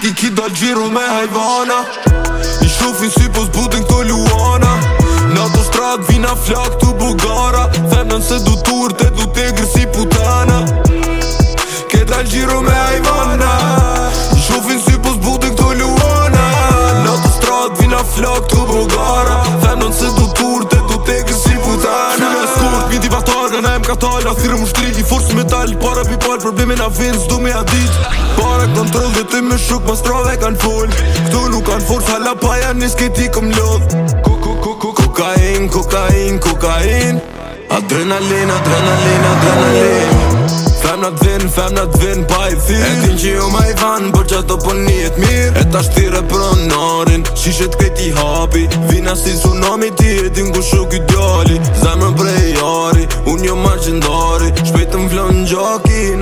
ti ki da gjiru me hajvana I shufin si po zbutin këto luana Në ato strat vina flak të bugara Themen se du tur të du te gërë si putana Ke dal gjiru me hajvana I shufin si po zbutin këto luana Në ato strat vina flak të bugara Themen se du tur të du te gërë si putana Kërë e skurt, mi di në em ka tala, thirë më shtri dal para pi pal problemin avin s'du me a dit para kontroll dhe ti me shuk mos trove kan ful Këtu nuk kan fort hala pa ja nis ke ti kum lod ku kokain kokain kokain adrenalin adrenalin adrenalin Fem në të fem në të pa i thirë E tin që jo ma i van, për që ato për po njët mir E ta shtire për në narin, shishet këti hapi Vina si tsunami ti, e tin ku shuk i djali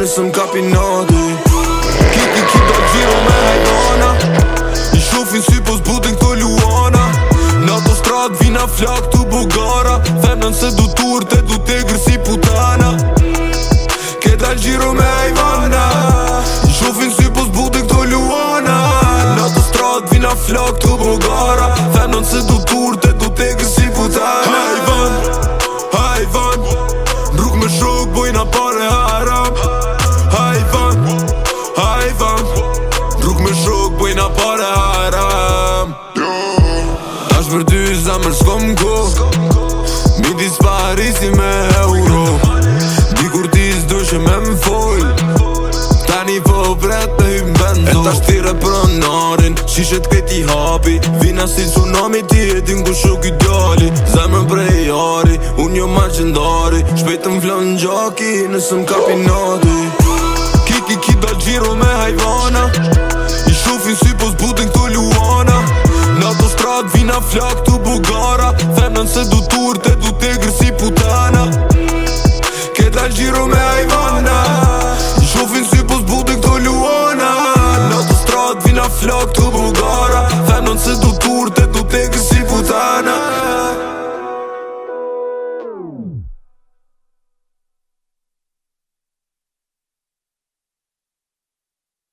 nësë më kapi në dy Kiki ki do të me hajdana Një shufin si pos budin këto luana Në ato strat vina flak të bugara Themën se du tur të du të grë si putana Këtë alë gjiro me hajvana Një shufin si pos budin këto luana Në ato strat vina flak të bugara Themën se du tur të du të grë si putana Hajvana për s'kom go Mi dispari si me euro Dikur ti s'dushe me m'foj Tani po bret me hymë bendo E ta shtire pronarin Shishet këti hapi Vina si tsunami ti e din ku shuk i djali Zemën prej jari Unë jo ma qëndari Shpetën flan gjaki nësëm kapinati Kiki ki do gjiru me hajva na pra flak të bugara Femnën se du tur të du të gërsi putana Këtë al gjiro me ajvana Shofin si pos bude këto luana Në të vina flak të bugara Femnën se du tur të du të gërsi putana